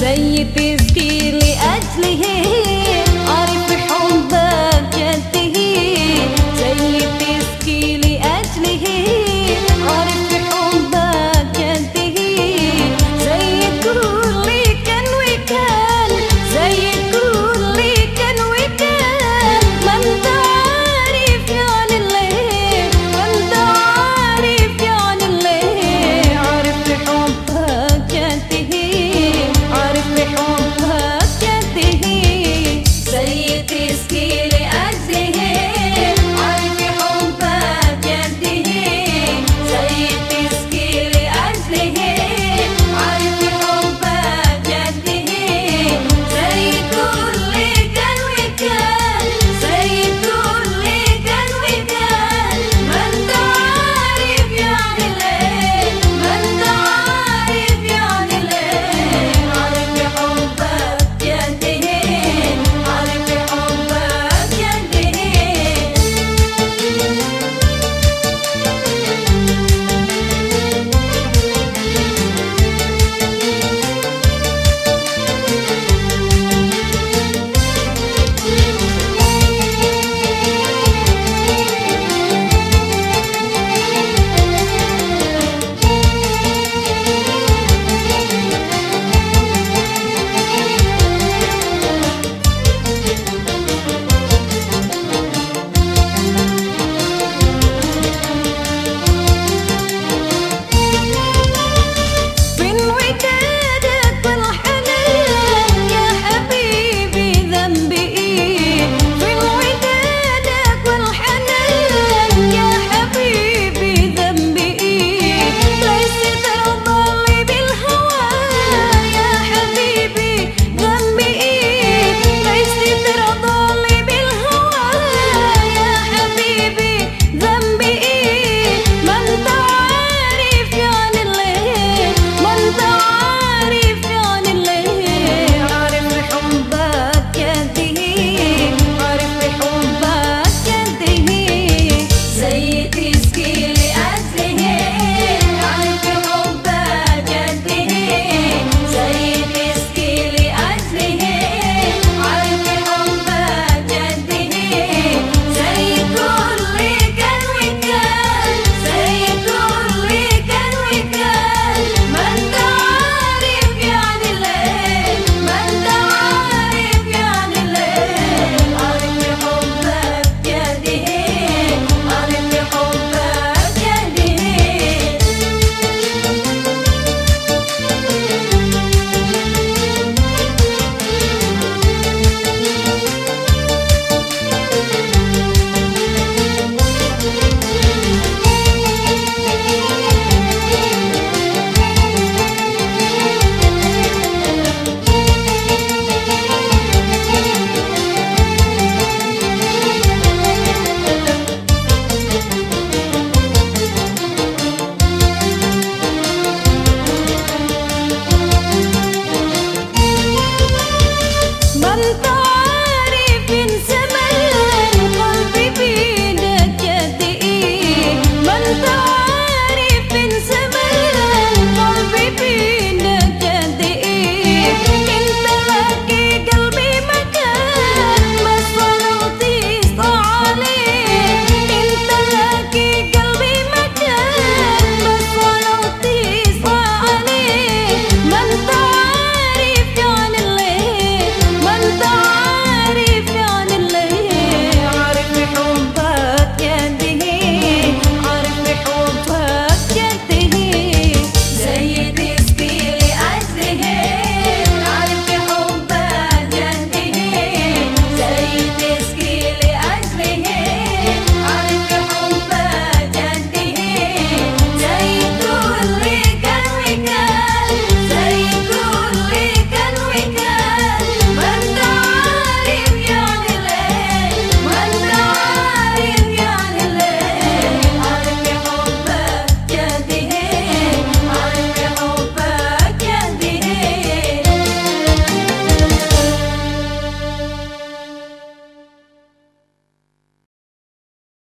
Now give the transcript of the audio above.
زي تذكير لأجله